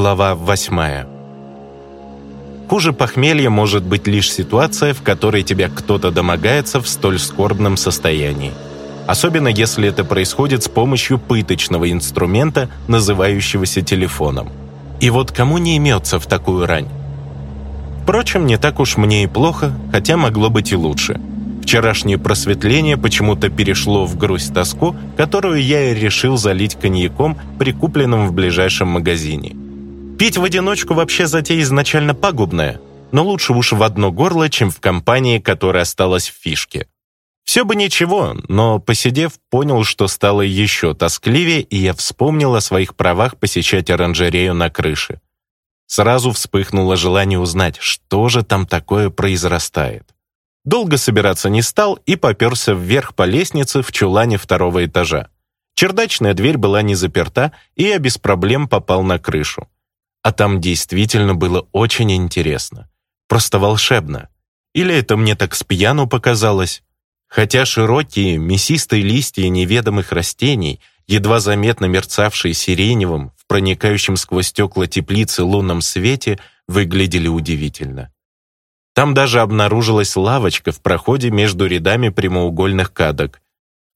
Глава 8. Хуже похмелья может быть лишь ситуация, в которой тебя кто-то домогается в столь скорбном состоянии. Особенно если это происходит с помощью пыточного инструмента, называющегося телефоном. И вот кому не имется в такую рань? Впрочем, не так уж мне и плохо, хотя могло быть и лучше. Вчерашнее просветление почему-то перешло в грусть-тоску, которую я и решил залить коньяком, прикупленным в ближайшем магазине. Пить в одиночку вообще затея изначально пагубная, но лучше уж в одно горло, чем в компании, которая осталась в фишке. Все бы ничего, но, посидев, понял, что стало еще тоскливее, и я вспомнил о своих правах посещать оранжерею на крыше. Сразу вспыхнуло желание узнать, что же там такое произрастает. Долго собираться не стал и поперся вверх по лестнице в чулане второго этажа. Чердачная дверь была не заперта, и я без проблем попал на крышу. А там действительно было очень интересно. Просто волшебно. Или это мне так спьяну показалось? Хотя широкие, мясистые листья неведомых растений, едва заметно мерцавшие сиреневым в проникающем сквозь стекла теплицы лунном свете, выглядели удивительно. Там даже обнаружилась лавочка в проходе между рядами прямоугольных кадок.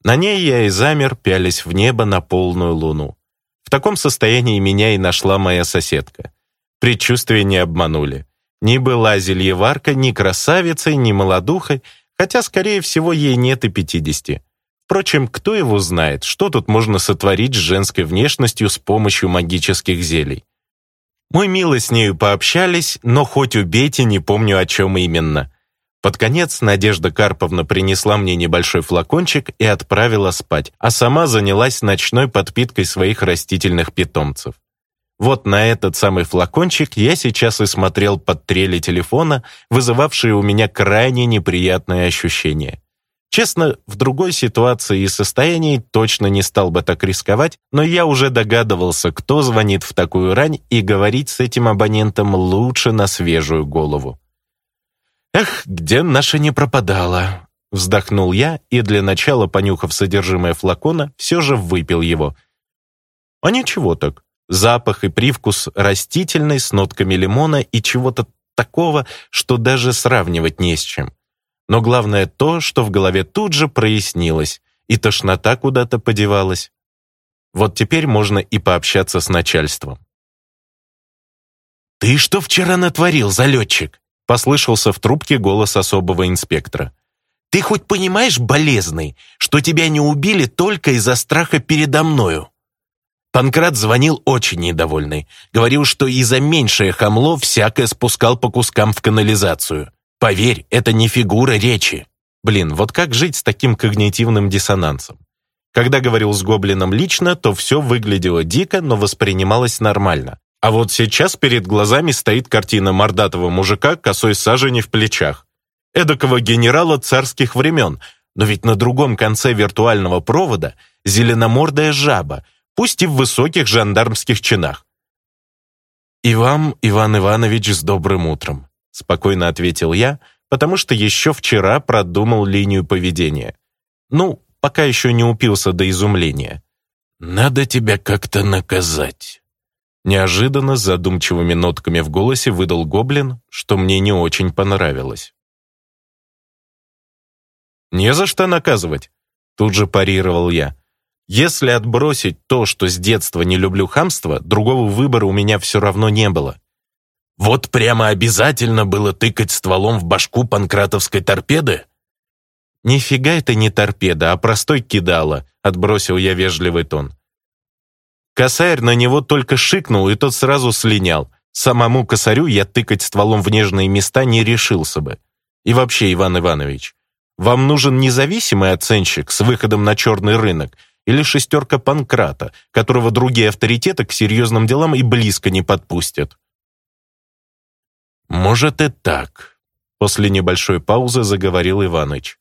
На ней я и замер, пялись в небо на полную луну таком состоянии меня и нашла моя соседка. Предчувствия не обманули. Не была зельеварка ни красавицей, ни молодухой, хотя, скорее всего, ей нет и пятидесяти. Впрочем, кто его знает, что тут можно сотворить с женской внешностью с помощью магических зелий. Мы мило с нею пообщались, но хоть убейте, не помню, о чем именно. Под конец Надежда Карповна принесла мне небольшой флакончик и отправила спать, а сама занялась ночной подпиткой своих растительных питомцев. Вот на этот самый флакончик я сейчас и смотрел под трели телефона, вызывавшие у меня крайне неприятное ощущение. Честно, в другой ситуации и состоянии точно не стал бы так рисковать, но я уже догадывался, кто звонит в такую рань, и говорить с этим абонентом лучше на свежую голову. «Эх, где наша не пропадала!» Вздохнул я и, для начала понюхав содержимое флакона, все же выпил его. А ничего так. Запах и привкус растительный с нотками лимона и чего-то такого, что даже сравнивать не с чем. Но главное то, что в голове тут же прояснилось, и тошнота куда-то подевалась. Вот теперь можно и пообщаться с начальством. «Ты что вчера натворил, залетчик?» Послышался в трубке голос особого инспектора. «Ты хоть понимаешь, болезный, что тебя не убили только из-за страха передо мною?» Панкрат звонил очень недовольный. Говорил, что и за меньшее хамло всякое спускал по кускам в канализацию. Поверь, это не фигура речи. Блин, вот как жить с таким когнитивным диссонансом? Когда говорил с Гоблином лично, то все выглядело дико, но воспринималось нормально. А вот сейчас перед глазами стоит картина мордатого мужика косой сажени в плечах. Эдакого генерала царских времен, но ведь на другом конце виртуального провода зеленомордая жаба, пусть и в высоких жандармских чинах. «И вам, Иван Иванович, с добрым утром», — спокойно ответил я, потому что еще вчера продумал линию поведения. Ну, пока еще не упился до изумления. «Надо тебя как-то наказать». Неожиданно задумчивыми нотками в голосе выдал гоблин, что мне не очень понравилось. «Не за что наказывать», — тут же парировал я. «Если отбросить то, что с детства не люблю хамство, другого выбора у меня все равно не было». «Вот прямо обязательно было тыкать стволом в башку панкратовской торпеды?» «Нифига это не торпеда, а простой кидала», — отбросил я вежливый тон. Косарь на него только шикнул, и тот сразу слинял. Самому косарю я тыкать стволом в нежные места не решился бы. И вообще, Иван Иванович, вам нужен независимый оценщик с выходом на черный рынок или шестерка Панкрата, которого другие авторитеты к серьезным делам и близко не подпустят? «Может и так», — после небольшой паузы заговорил Иваныч.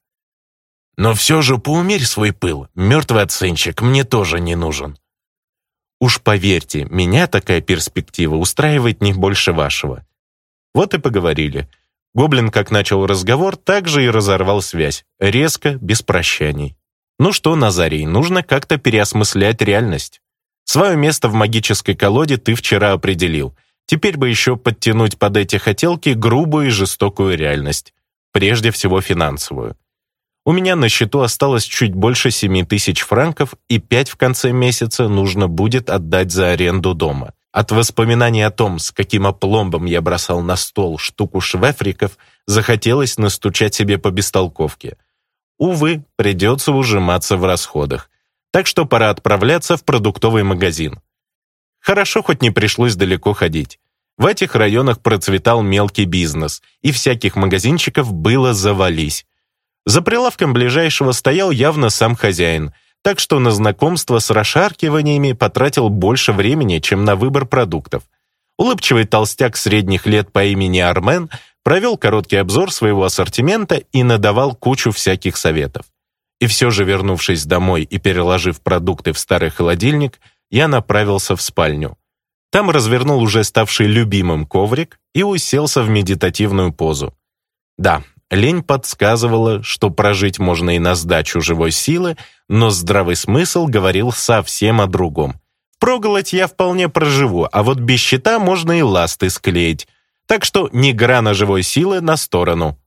«Но все же поумерь свой пыл. Мертвый оценщик мне тоже не нужен. Уж поверьте, меня такая перспектива устраивает не больше вашего. Вот и поговорили. Гоблин как начал разговор, так же и разорвал связь. Резко, без прощаний. Ну что, Назарий, нужно как-то переосмыслять реальность. Свое место в магической колоде ты вчера определил. Теперь бы еще подтянуть под эти хотелки грубую и жестокую реальность. Прежде всего финансовую. У меня на счету осталось чуть больше 7 тысяч франков, и 5 в конце месяца нужно будет отдать за аренду дома. От воспоминаний о том, с каким опломбом я бросал на стол штуку швефриков, захотелось настучать себе по бестолковке. Увы, придется ужиматься в расходах. Так что пора отправляться в продуктовый магазин. Хорошо, хоть не пришлось далеко ходить. В этих районах процветал мелкий бизнес, и всяких магазинчиков было завались. За прилавком ближайшего стоял явно сам хозяин, так что на знакомство с расшаркиваниями потратил больше времени, чем на выбор продуктов. Улыбчивый толстяк средних лет по имени Армен провел короткий обзор своего ассортимента и надавал кучу всяких советов. И все же, вернувшись домой и переложив продукты в старый холодильник, я направился в спальню. Там развернул уже ставший любимым коврик и уселся в медитативную позу. Да, Лень подсказывала, что прожить можно и на сдачу живой силы, но здравый смысл говорил совсем о другом. Проголодь я вполне проживу, а вот без щита можно и ласты склеить. Так что ни грана живой силы на сторону.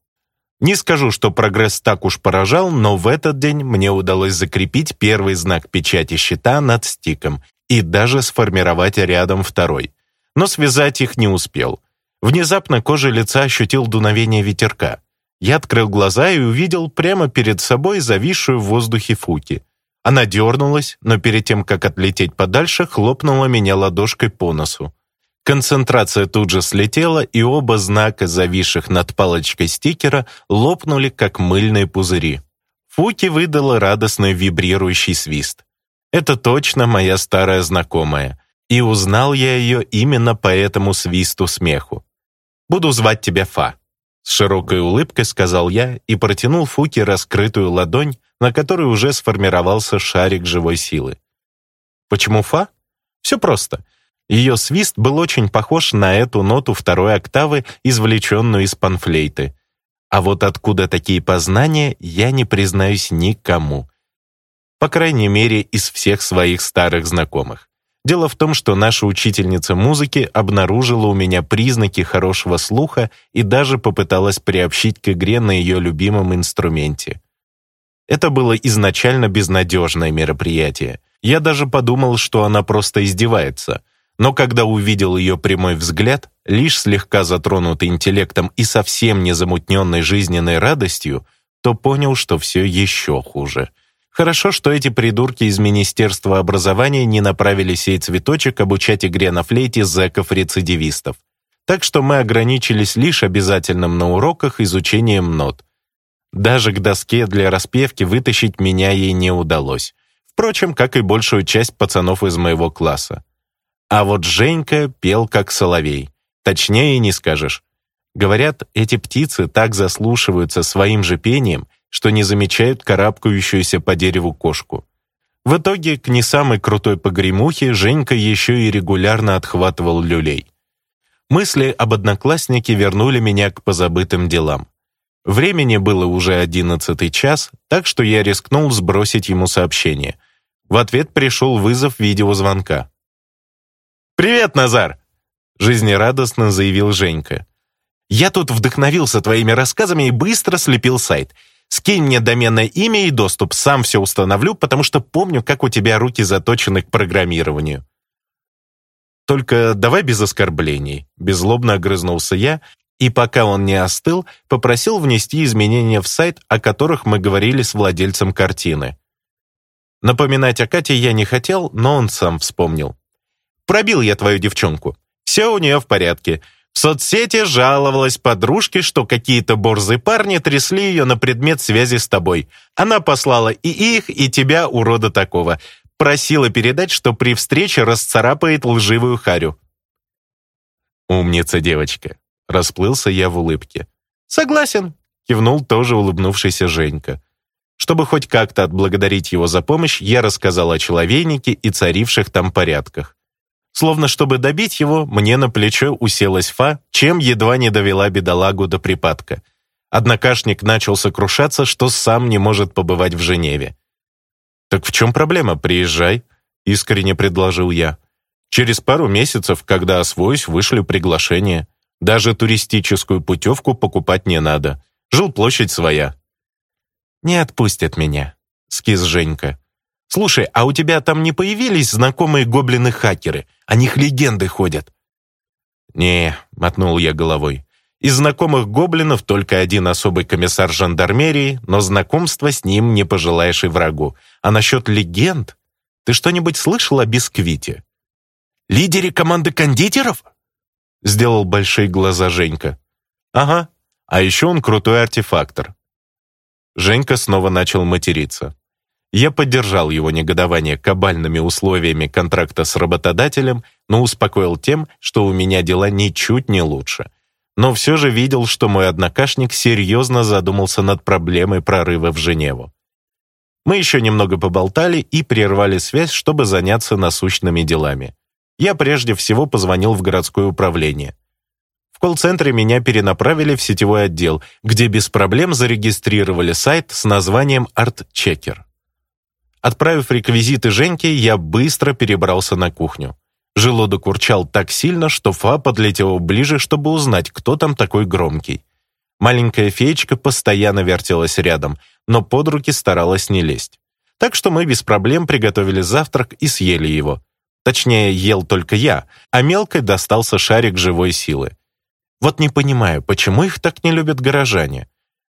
Не скажу, что прогресс так уж поражал, но в этот день мне удалось закрепить первый знак печати щита над стиком и даже сформировать рядом второй. Но связать их не успел. Внезапно кожа лица ощутил дуновение ветерка. Я открыл глаза и увидел прямо перед собой зависшую в воздухе Фуки. Она дернулась, но перед тем, как отлететь подальше, хлопнула меня ладошкой по носу. Концентрация тут же слетела, и оба знака, зависших над палочкой стикера, лопнули, как мыльные пузыри. Фуки выдала радостный вибрирующий свист. Это точно моя старая знакомая. И узнал я ее именно по этому свисту смеху. «Буду звать тебя Фа», с широкой улыбкой сказал я и протянул Фуке раскрытую ладонь, на которой уже сформировался шарик живой силы. Почему фа? Все просто. Ее свист был очень похож на эту ноту второй октавы, извлеченную из панфлейты. А вот откуда такие познания, я не признаюсь никому. По крайней мере, из всех своих старых знакомых. Дело в том, что наша учительница музыки обнаружила у меня признаки хорошего слуха и даже попыталась приобщить к игре на ее любимом инструменте. Это было изначально безнадежное мероприятие. Я даже подумал, что она просто издевается. Но когда увидел ее прямой взгляд, лишь слегка затронутый интеллектом и совсем не замутненной жизненной радостью, то понял, что все еще хуже — Хорошо, что эти придурки из Министерства образования не направили сей цветочек обучать игре на флейте зэков-рецидивистов. Так что мы ограничились лишь обязательным на уроках изучением нот. Даже к доске для распевки вытащить меня ей не удалось. Впрочем, как и большую часть пацанов из моего класса. А вот Женька пел как соловей. Точнее не скажешь. Говорят, эти птицы так заслушиваются своим же пением, что не замечают карабкающуюся по дереву кошку. В итоге, к не самой крутой погремухе, Женька еще и регулярно отхватывал люлей. Мысли об однокласснике вернули меня к позабытым делам. Времени было уже одиннадцатый час, так что я рискнул сбросить ему сообщение. В ответ пришел вызов видеозвонка. «Привет, Назар!» — жизнерадостно заявил Женька. «Я тут вдохновился твоими рассказами и быстро слепил сайт. Скинь мне доменное имя и доступ, сам все установлю, потому что помню, как у тебя руки заточены к программированию. Только давай без оскорблений, беззлобно огрызнулся я, и пока он не остыл, попросил внести изменения в сайт, о которых мы говорили с владельцем картины. Напоминать о Кате я не хотел, но он сам вспомнил. «Пробил я твою девчонку. Все у нее в порядке. В соцсети жаловалась подружке, что какие-то борзые парни трясли ее на предмет связи с тобой. Она послала и их, и тебя, урода такого. Просила передать, что при встрече расцарапает лживую харю. «Умница девочка!» — расплылся я в улыбке. «Согласен!» — кивнул тоже улыбнувшийся Женька. Чтобы хоть как-то отблагодарить его за помощь, я рассказал о человейнике и царивших там порядках. Словно чтобы добить его, мне на плечо уселась Фа, чем едва не довела бедолагу до припадка. Однокашник начал сокрушаться, что сам не может побывать в Женеве. «Так в чем проблема? Приезжай», — искренне предложил я. «Через пару месяцев, когда освоюсь, вышлю приглашение. Даже туристическую путевку покупать не надо. Жилплощадь своя». «Не отпустят меня», — скис Женька. Слушай, а у тебя там не появились знакомые гоблины-хакеры? О них легенды ходят». «Не», — мотнул я головой. «Из знакомых гоблинов только один особый комиссар жандармерии, но знакомство с ним не пожелаешь и врагу. А насчет легенд? Ты что-нибудь слышал о бисквите?» «Лидере команды кондитеров?» Сделал большие глаза Женька. «Ага, а еще он крутой артефактор». Женька снова начал материться. Я поддержал его негодование кабальными условиями контракта с работодателем, но успокоил тем, что у меня дела ничуть не лучше. Но все же видел, что мой однокашник серьезно задумался над проблемой прорыва в Женеву. Мы еще немного поболтали и прервали связь, чтобы заняться насущными делами. Я прежде всего позвонил в городское управление. В колл-центре меня перенаправили в сетевой отдел, где без проблем зарегистрировали сайт с названием «Арт-чекер». Отправив реквизиты Женьке, я быстро перебрался на кухню. Желудок урчал так сильно, что Фа подлетел ближе, чтобы узнать, кто там такой громкий. Маленькая феечка постоянно вертелась рядом, но под руки старалась не лезть. Так что мы без проблем приготовили завтрак и съели его. Точнее, ел только я, а мелкой достался шарик живой силы. Вот не понимаю, почему их так не любят горожане?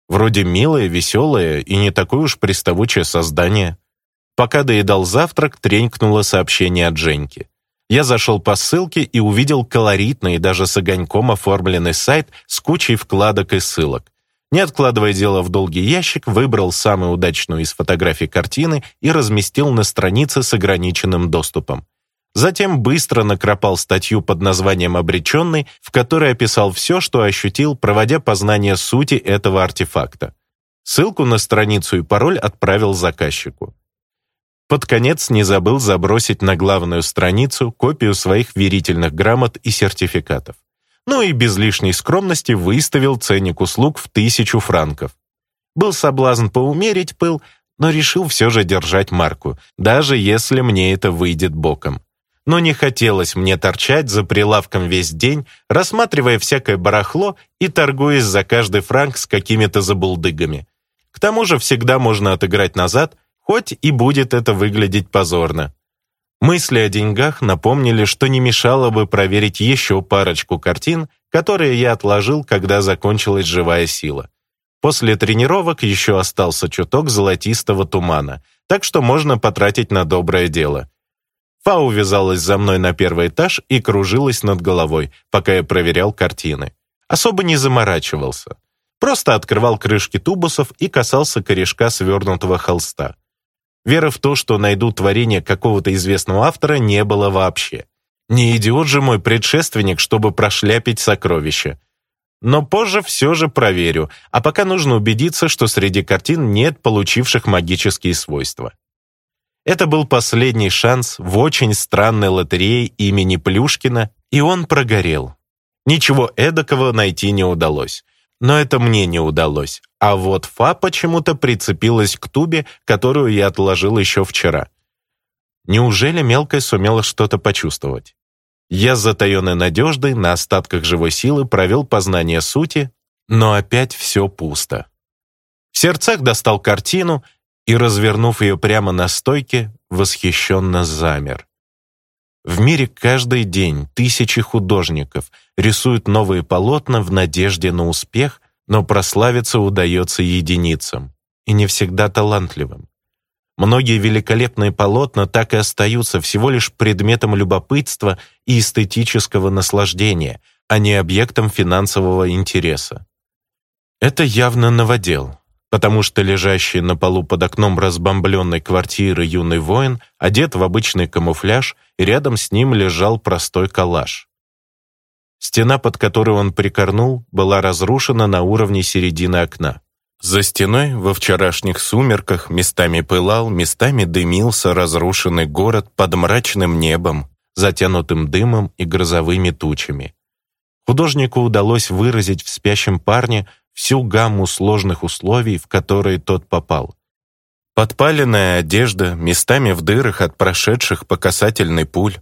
Вроде милое, веселое и не такое уж приставучее создание. Пока доедал завтрак, тренькнуло сообщение от Женьки. Я зашел по ссылке и увидел колоритный, даже с огоньком оформленный сайт с кучей вкладок и ссылок. Не откладывая дело в долгий ящик, выбрал самую удачную из фотографий картины и разместил на странице с ограниченным доступом. Затем быстро накропал статью под названием «Обреченный», в которой описал все, что ощутил, проводя познание сути этого артефакта. Ссылку на страницу и пароль отправил заказчику. Под конец не забыл забросить на главную страницу копию своих верительных грамот и сертификатов. Ну и без лишней скромности выставил ценник услуг в тысячу франков. Был соблазн поумерить пыл, но решил все же держать марку, даже если мне это выйдет боком. Но не хотелось мне торчать за прилавком весь день, рассматривая всякое барахло и торгуясь за каждый франк с какими-то забулдыгами. К тому же всегда можно отыграть назад, хоть и будет это выглядеть позорно. Мысли о деньгах напомнили, что не мешало бы проверить еще парочку картин, которые я отложил, когда закончилась живая сила. После тренировок еще остался чуток золотистого тумана, так что можно потратить на доброе дело. Фау вязалась за мной на первый этаж и кружилась над головой, пока я проверял картины. Особо не заморачивался. Просто открывал крышки тубусов и касался корешка свернутого холста. Вера в то, что найду творение какого-то известного автора, не было вообще. Не идиот же мой предшественник, чтобы прошляпить сокровища. Но позже все же проверю, а пока нужно убедиться, что среди картин нет получивших магические свойства. Это был последний шанс в очень странной лотерее имени Плюшкина, и он прогорел. Ничего эдакого найти не удалось. Но это мне не удалось, а вот Фа почему-то прицепилась к тубе, которую я отложил еще вчера. Неужели мелкая сумела что-то почувствовать? Я с затаенной надеждой на остатках живой силы провел познание сути, но опять все пусто. В сердцах достал картину и, развернув ее прямо на стойке, восхищенно замер. В мире каждый день тысячи художников рисуют новые полотна в надежде на успех – но прославиться удается единицам, и не всегда талантливым. Многие великолепные полотна так и остаются всего лишь предметом любопытства и эстетического наслаждения, а не объектом финансового интереса. Это явно новодел, потому что лежащий на полу под окном разбомбленной квартиры юный воин одет в обычный камуфляж, и рядом с ним лежал простой калаш. Стена, под которой он прикорнул, была разрушена на уровне середины окна. За стеной во вчерашних сумерках местами пылал, местами дымился разрушенный город под мрачным небом, затянутым дымом и грозовыми тучами. Художнику удалось выразить в «Спящем парне» всю гамму сложных условий, в которые тот попал. Подпаленная одежда, местами в дырах от прошедших по касательной пуль,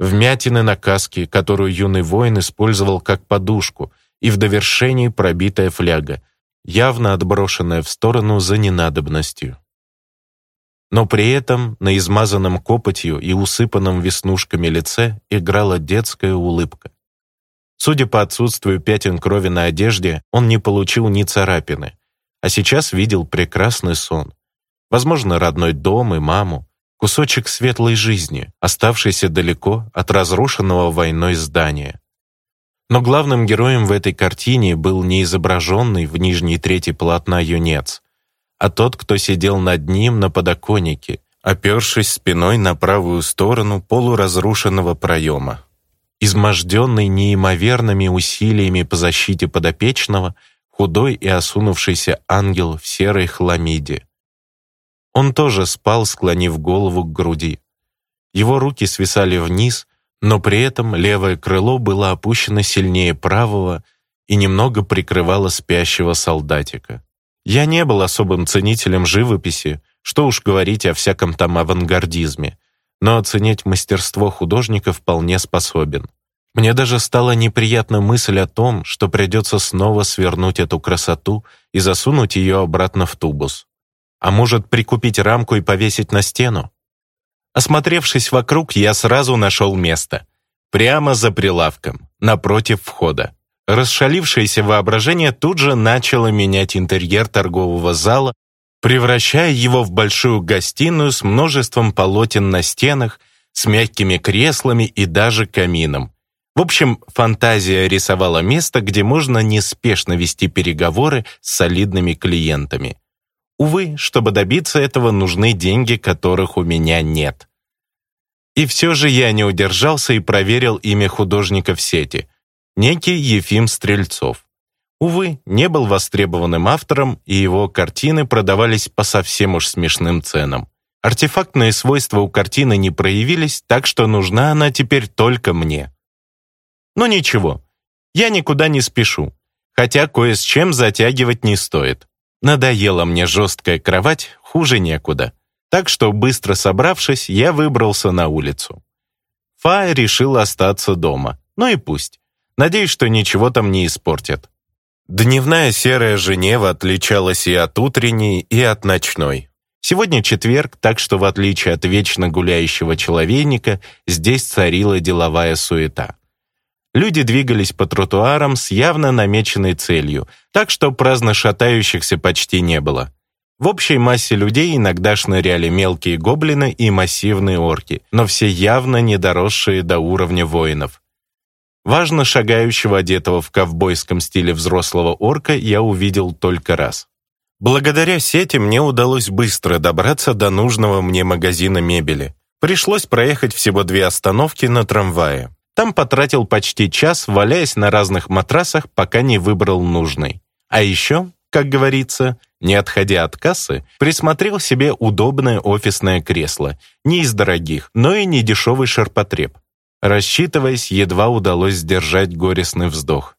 вмятины на каске, которую юный воин использовал как подушку, и в довершении пробитая фляга, явно отброшенная в сторону за ненадобностью. Но при этом на измазанном копотью и усыпанном веснушками лице играла детская улыбка. Судя по отсутствию пятен крови на одежде, он не получил ни царапины, а сейчас видел прекрасный сон. Возможно, родной дом и маму, кусочек светлой жизни, оставшийся далеко от разрушенного войной здания. Но главным героем в этой картине был не изображенный в нижней трети полотна юнец, а тот, кто сидел над ним на подоконнике, опершись спиной на правую сторону полуразрушенного проема. Изможденный неимоверными усилиями по защите подопечного, худой и осунувшийся ангел в серой хламиде. Он тоже спал, склонив голову к груди. Его руки свисали вниз, но при этом левое крыло было опущено сильнее правого и немного прикрывало спящего солдатика. Я не был особым ценителем живописи, что уж говорить о всяком там авангардизме, но оценить мастерство художника вполне способен. Мне даже стала неприятна мысль о том, что придется снова свернуть эту красоту и засунуть ее обратно в тубус. А может, прикупить рамку и повесить на стену? Осмотревшись вокруг, я сразу нашел место. Прямо за прилавком, напротив входа. Расшалившееся воображение тут же начало менять интерьер торгового зала, превращая его в большую гостиную с множеством полотен на стенах, с мягкими креслами и даже камином. В общем, фантазия рисовала место, где можно неспешно вести переговоры с солидными клиентами. Увы, чтобы добиться этого, нужны деньги, которых у меня нет. И все же я не удержался и проверил имя художника в сети. Некий Ефим Стрельцов. Увы, не был востребованным автором, и его картины продавались по совсем уж смешным ценам. Артефактные свойства у картины не проявились, так что нужна она теперь только мне. Но ничего, я никуда не спешу, хотя кое с чем затягивать не стоит. Надоела мне жесткая кровать, хуже некуда. Так что, быстро собравшись, я выбрался на улицу. Фа решил остаться дома. Ну и пусть. Надеюсь, что ничего там не испортят. Дневная серая Женева отличалась и от утренней, и от ночной. Сегодня четверг, так что, в отличие от вечно гуляющего человейника, здесь царила деловая суета. Люди двигались по тротуарам с явно намеченной целью, так что праздно шатающихся почти не было. В общей массе людей иногда шныряли мелкие гоблины и массивные орки, но все явно не доросшие до уровня воинов. Важно шагающего, одетого в ковбойском стиле взрослого орка, я увидел только раз. Благодаря сети мне удалось быстро добраться до нужного мне магазина мебели. Пришлось проехать всего две остановки на трамвае. Там потратил почти час, валяясь на разных матрасах, пока не выбрал нужный. А еще, как говорится, не отходя от кассы, присмотрел себе удобное офисное кресло, не из дорогих, но и не дешевый ширпотреб. Рассчитываясь, едва удалось сдержать горестный вздох.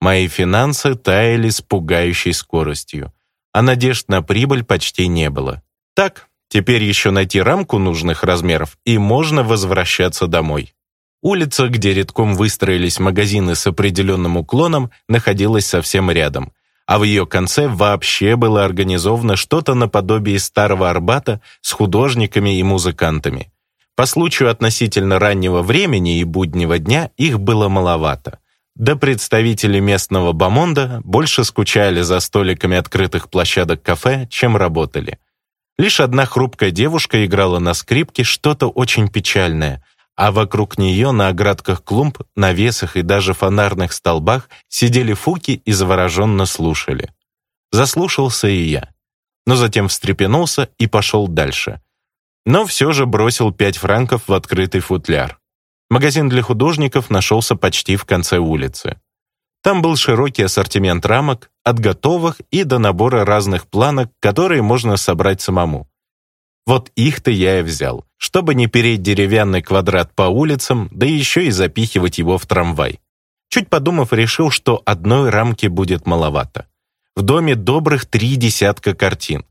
Мои финансы таяли с пугающей скоростью, а надежд на прибыль почти не было. Так, теперь еще найти рамку нужных размеров, и можно возвращаться домой. Улица, где редком выстроились магазины с определенным уклоном, находилась совсем рядом, а в ее конце вообще было организовано что-то наподобие старого Арбата с художниками и музыкантами. По случаю относительно раннего времени и буднего дня их было маловато. Да представители местного бомонда больше скучали за столиками открытых площадок кафе, чем работали. Лишь одна хрупкая девушка играла на скрипке что-то очень печальное — а вокруг нее на оградках клумб, навесах и даже фонарных столбах сидели фуки и завороженно слушали. Заслушался и я, но затем встрепенулся и пошел дальше. Но все же бросил пять франков в открытый футляр. Магазин для художников нашелся почти в конце улицы. Там был широкий ассортимент рамок, от готовых и до набора разных планок, которые можно собрать самому. Вот их-то я и взял, чтобы не переть деревянный квадрат по улицам, да еще и запихивать его в трамвай. Чуть подумав, решил, что одной рамки будет маловато. В доме добрых три десятка картин.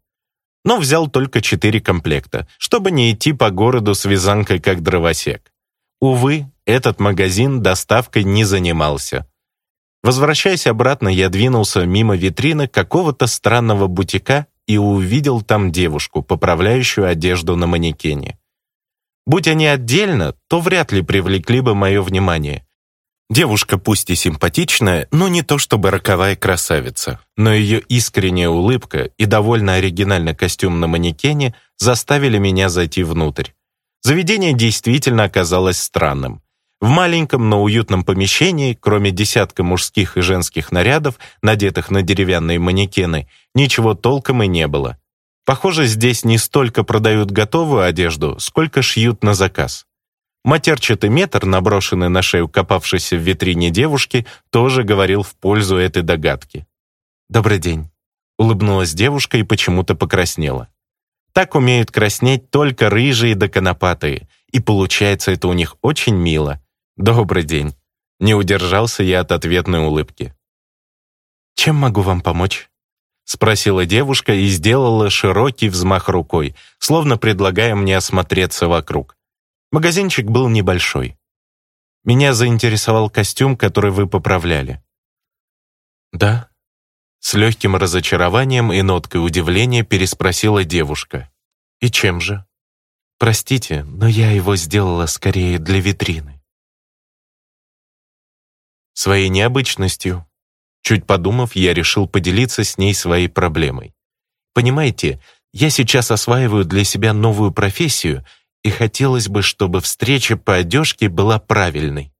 Но взял только четыре комплекта, чтобы не идти по городу с вязанкой как дровосек. Увы, этот магазин доставкой не занимался. Возвращаясь обратно, я двинулся мимо витрины какого-то странного бутика и увидел там девушку, поправляющую одежду на манекене. Будь они отдельно, то вряд ли привлекли бы мое внимание. Девушка пусть и симпатичная, но не то чтобы роковая красавица, но ее искренняя улыбка и довольно оригинальный костюм на манекене заставили меня зайти внутрь. Заведение действительно оказалось странным. В маленьком, но уютном помещении, кроме десятка мужских и женских нарядов, надетых на деревянные манекены, ничего толком и не было. Похоже, здесь не столько продают готовую одежду, сколько шьют на заказ. Матерчатый метр, наброшенный на шею копавшейся в витрине девушки, тоже говорил в пользу этой догадки. «Добрый день», — улыбнулась девушка и почему-то покраснела. Так умеют краснеть только рыжие да конопатые, и получается это у них очень мило. «Добрый день!» — не удержался я от ответной улыбки. «Чем могу вам помочь?» — спросила девушка и сделала широкий взмах рукой, словно предлагая мне осмотреться вокруг. Магазинчик был небольшой. Меня заинтересовал костюм, который вы поправляли. «Да?» С легким разочарованием и ноткой удивления переспросила девушка. «И чем же?» «Простите, но я его сделала скорее для витрины» своей необычностью. Чуть подумав, я решил поделиться с ней своей проблемой. Понимаете, я сейчас осваиваю для себя новую профессию, и хотелось бы, чтобы встреча по одежке была правильной.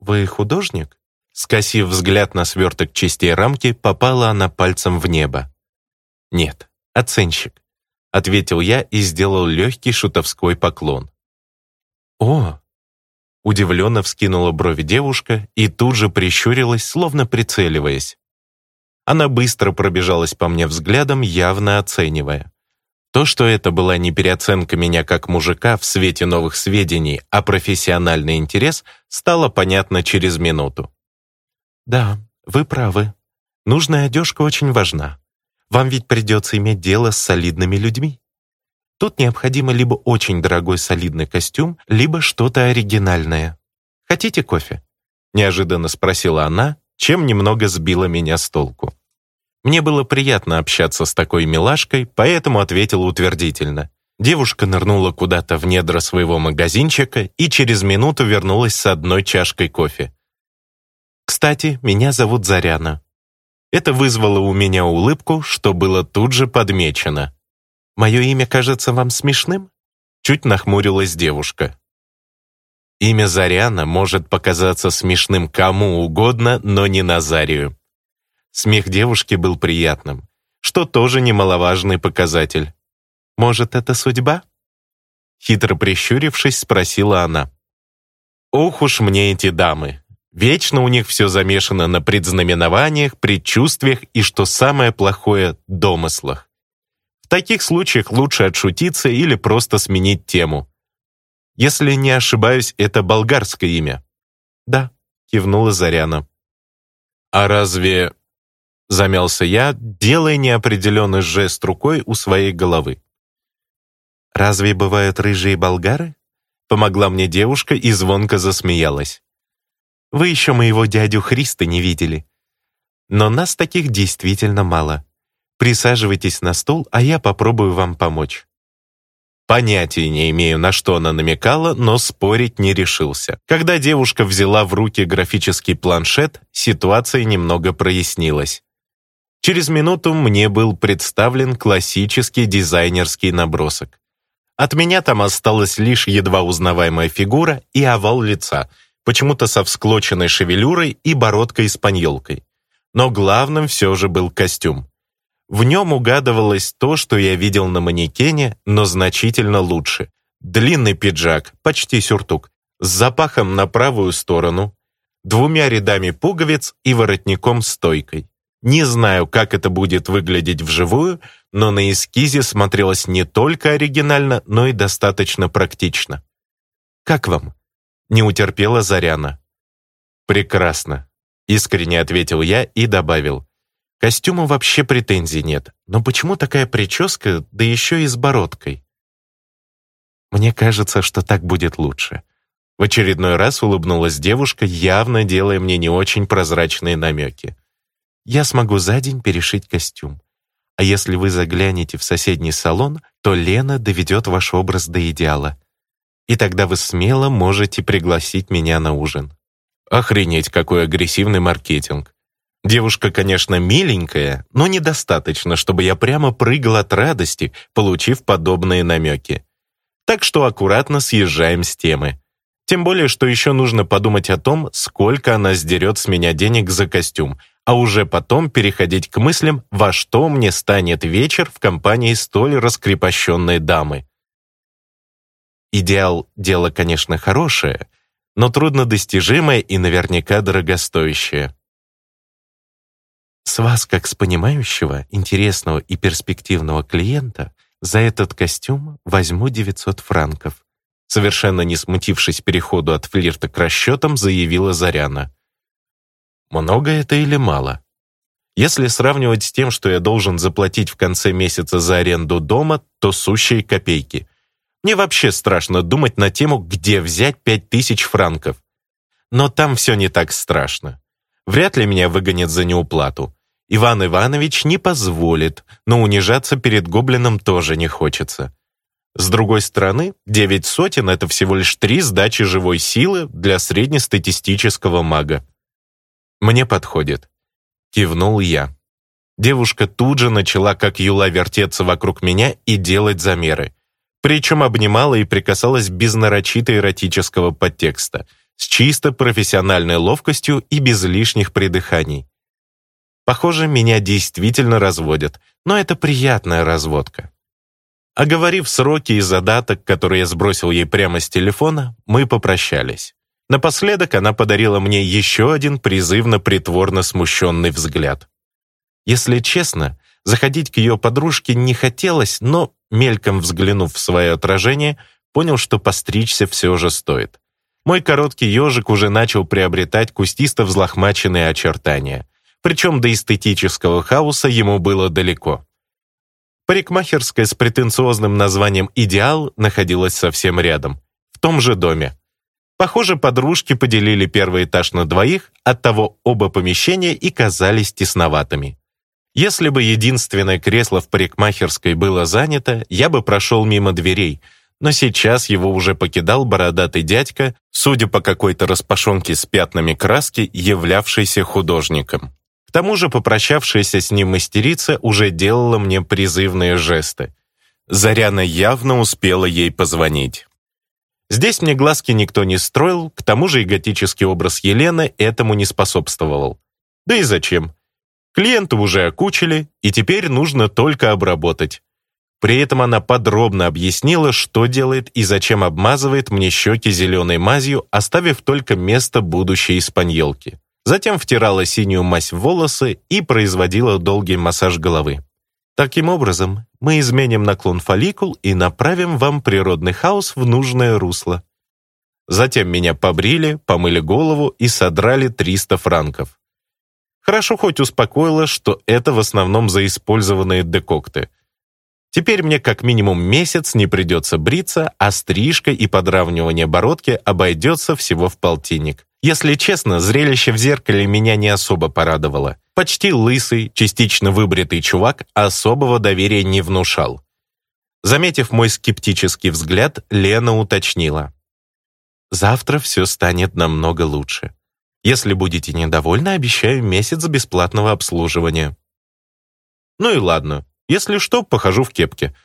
«Вы художник?» Скосив взгляд на сверток частей рамки, попала она пальцем в небо. «Нет, оценщик», — ответил я и сделал легкий шутовской поклон. «О, Удивленно вскинула брови девушка и тут же прищурилась, словно прицеливаясь. Она быстро пробежалась по мне взглядом, явно оценивая. То, что это была не переоценка меня как мужика в свете новых сведений, а профессиональный интерес, стало понятно через минуту. «Да, вы правы. Нужная одежка очень важна. Вам ведь придется иметь дело с солидными людьми». Тут необходимо либо очень дорогой солидный костюм, либо что-то оригинальное. «Хотите кофе?» — неожиданно спросила она, чем немного сбила меня с толку. Мне было приятно общаться с такой милашкой, поэтому ответила утвердительно. Девушка нырнула куда-то в недра своего магазинчика и через минуту вернулась с одной чашкой кофе. «Кстати, меня зовут Заряна». Это вызвало у меня улыбку, что было тут же подмечено. «Мое имя кажется вам смешным?» Чуть нахмурилась девушка. Имя Заряна может показаться смешным кому угодно, но не Назарию. Смех девушки был приятным, что тоже немаловажный показатель. «Может, это судьба?» Хитро прищурившись, спросила она. «Ох уж мне эти дамы! Вечно у них все замешано на предзнаменованиях, предчувствиях и, что самое плохое, домыслах. В таких случаях лучше отшутиться или просто сменить тему. Если не ошибаюсь, это болгарское имя. Да, кивнула Заряна. А разве... Замялся я, делая неопределенный жест рукой у своей головы. «Разве бывают рыжие болгары?» Помогла мне девушка и звонко засмеялась. «Вы еще моего дядю Христа не видели. Но нас таких действительно мало. Присаживайтесь на стул, а я попробую вам помочь». Понятия не имею, на что она намекала, но спорить не решился. Когда девушка взяла в руки графический планшет, ситуация немного прояснилась. Через минуту мне был представлен классический дизайнерский набросок. От меня там осталась лишь едва узнаваемая фигура и овал лица, почему-то со всклоченной шевелюрой и бородкой-испаньолкой. Но главным все же был костюм. В нем угадывалось то, что я видел на манекене, но значительно лучше. Длинный пиджак, почти сюртук, с запахом на правую сторону, двумя рядами пуговиц и воротником-стойкой. Не знаю, как это будет выглядеть вживую, но на эскизе смотрелось не только оригинально, но и достаточно практично. «Как вам?» — не утерпела Заряна. «Прекрасно», — искренне ответил я и добавил костюму вообще претензий нет, но почему такая прическа, да еще и с бородкой? Мне кажется, что так будет лучше. В очередной раз улыбнулась девушка, явно делая мне не очень прозрачные намеки. Я смогу за день перешить костюм. А если вы заглянете в соседний салон, то Лена доведет ваш образ до идеала. И тогда вы смело можете пригласить меня на ужин. Охренеть, какой агрессивный маркетинг. Девушка, конечно, миленькая, но недостаточно, чтобы я прямо прыгал от радости, получив подобные намеки. Так что аккуратно съезжаем с темы. Тем более, что еще нужно подумать о том, сколько она сдерет с меня денег за костюм, а уже потом переходить к мыслям, во что мне станет вечер в компании столь раскрепощенной дамы. Идеал – дело, конечно, хорошее, но труднодостижимое и наверняка дорогостоящее. С вас, как с понимающего, интересного и перспективного клиента, за этот костюм возьму 900 франков». Совершенно не смутившись переходу от флирта к расчетам, заявила Заряна. «Много это или мало?» Если сравнивать с тем, что я должен заплатить в конце месяца за аренду дома, то сущие копейки. Мне вообще страшно думать на тему, где взять 5000 франков. Но там все не так страшно. Вряд ли меня выгонят за неуплату. Иван Иванович не позволит, но унижаться перед гоблином тоже не хочется. С другой стороны, девять сотен — это всего лишь три сдачи живой силы для среднестатистического мага. «Мне подходит», — кивнул я. Девушка тут же начала, как юла, вертеться вокруг меня и делать замеры. Причем обнимала и прикасалась без нарочито эротического подтекста, с чисто профессиональной ловкостью и без лишних придыханий. Похоже, меня действительно разводят, но это приятная разводка. Оговорив сроки и задаток, которые я сбросил ей прямо с телефона, мы попрощались. Напоследок она подарила мне еще один призывно-притворно смущенный взгляд. Если честно, заходить к ее подружке не хотелось, но, мельком взглянув в свое отражение, понял, что постричься все же стоит. Мой короткий ежик уже начал приобретать кустисто-взлохмаченные очертания — причем до эстетического хаоса ему было далеко. Парикмахерская с претенциозным названием «Идеал» находилась совсем рядом, в том же доме. Похоже, подружки поделили первый этаж на двоих, оттого оба помещения и казались тесноватыми. Если бы единственное кресло в парикмахерской было занято, я бы прошел мимо дверей, но сейчас его уже покидал бородатый дядька, судя по какой-то распашонке с пятнами краски, являвшийся художником. К тому же попрощавшаяся с ним мастерица уже делала мне призывные жесты. Заряна явно успела ей позвонить. Здесь мне глазки никто не строил, к тому же эготический образ Елены этому не способствовал. Да и зачем? Клиента уже окучили, и теперь нужно только обработать. При этом она подробно объяснила, что делает и зачем обмазывает мне щеки зеленой мазью, оставив только место будущей испаньолки затем втирала синюю мазь в волосы и производила долгий массаж головы. Таким образом, мы изменим наклон фолликул и направим вам природный хаос в нужное русло. Затем меня побрили, помыли голову и содрали 300 франков. Хорошо хоть успокоило, что это в основном за использованные декокты. Теперь мне как минимум месяц не придется бриться, а стрижка и подравнивание бородки обойдется всего в полтинник. Если честно, зрелище в зеркале меня не особо порадовало. Почти лысый, частично выбритый чувак особого доверия не внушал. Заметив мой скептический взгляд, Лена уточнила. «Завтра все станет намного лучше. Если будете недовольны, обещаю месяц бесплатного обслуживания». «Ну и ладно. Если что, похожу в кепке.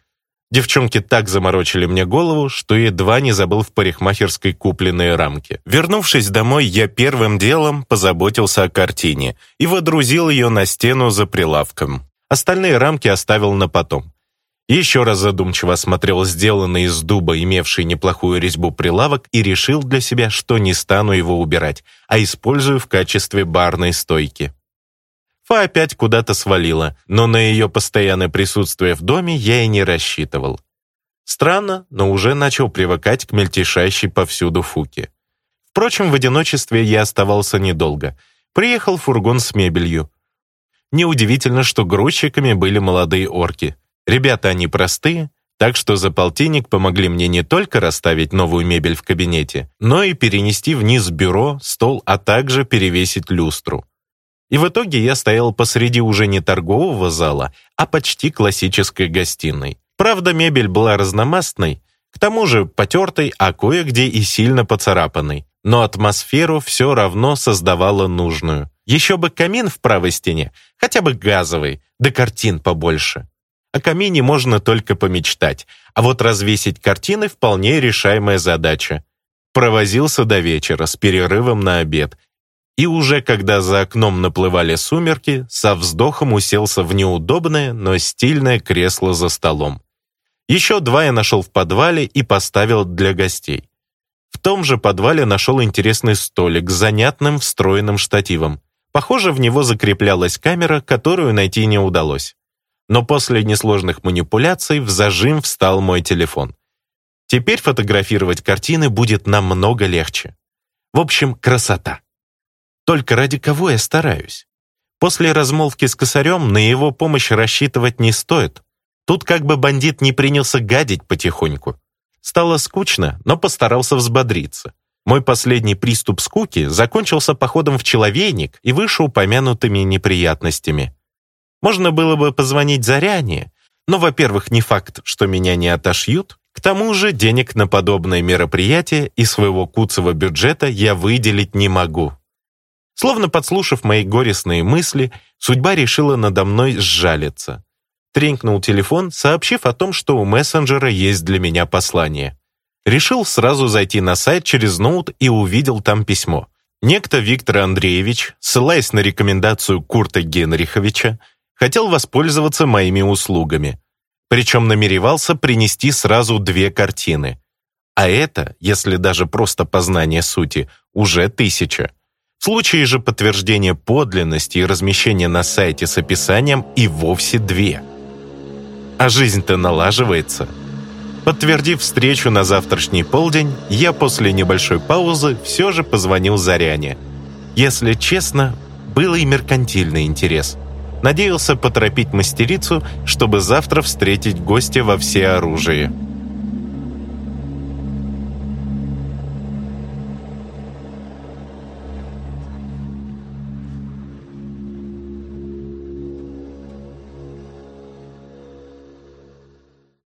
Девчонки так заморочили мне голову, что едва не забыл в парикмахерской купленные рамки. Вернувшись домой, я первым делом позаботился о картине и водрузил ее на стену за прилавком. Остальные рамки оставил на потом. Еще раз задумчиво осмотрел сделанный из дуба, имевший неплохую резьбу прилавок, и решил для себя, что не стану его убирать, а использую в качестве барной стойки. Фа опять куда-то свалила, но на ее постоянное присутствие в доме я и не рассчитывал. Странно, но уже начал привыкать к мельтешащей повсюду Фуке. Впрочем, в одиночестве я оставался недолго. Приехал фургон с мебелью. Неудивительно, что грузчиками были молодые орки. Ребята они простые, так что за полтинник помогли мне не только расставить новую мебель в кабинете, но и перенести вниз бюро, стол, а также перевесить люстру. И в итоге я стоял посреди уже не торгового зала, а почти классической гостиной. Правда, мебель была разномастной, к тому же потертой, а кое-где и сильно поцарапанной. Но атмосферу все равно создавала нужную. Еще бы камин в правой стене, хотя бы газовый, да картин побольше. О камине можно только помечтать, а вот развесить картины вполне решаемая задача. Провозился до вечера с перерывом на обед и уже когда за окном наплывали сумерки, со вздохом уселся в неудобное, но стильное кресло за столом. Еще два я нашел в подвале и поставил для гостей. В том же подвале нашел интересный столик с занятным встроенным штативом. Похоже, в него закреплялась камера, которую найти не удалось. Но после несложных манипуляций в зажим встал мой телефон. Теперь фотографировать картины будет намного легче. В общем, красота. Только ради кого я стараюсь? После размолвки с косарем на его помощь рассчитывать не стоит. Тут как бы бандит не принялся гадить потихоньку. Стало скучно, но постарался взбодриться. Мой последний приступ скуки закончился походом в человейник и вышеупомянутыми неприятностями. Можно было бы позвонить заряне, но, во-первых, не факт, что меня не отошьют, к тому же денег на подобное мероприятие из своего куцевого бюджета я выделить не могу. Словно подслушав мои горестные мысли, судьба решила надо мной сжалиться. Тренькнул телефон, сообщив о том, что у мессенджера есть для меня послание. Решил сразу зайти на сайт через ноут и увидел там письмо. Некто Виктор Андреевич, ссылаясь на рекомендацию Курта Генриховича, хотел воспользоваться моими услугами. Причем намеревался принести сразу две картины. А это, если даже просто познание сути, уже тысяча. Случаи же подтверждения подлинности и размещения на сайте с описанием и вовсе две. А жизнь-то налаживается. Подтвердив встречу на завтрашний полдень, я после небольшой паузы все же позвонил Заряне. Если честно, был и меркантильный интерес. Надеялся поторопить мастерицу, чтобы завтра встретить гостя во всеоружии. оружие.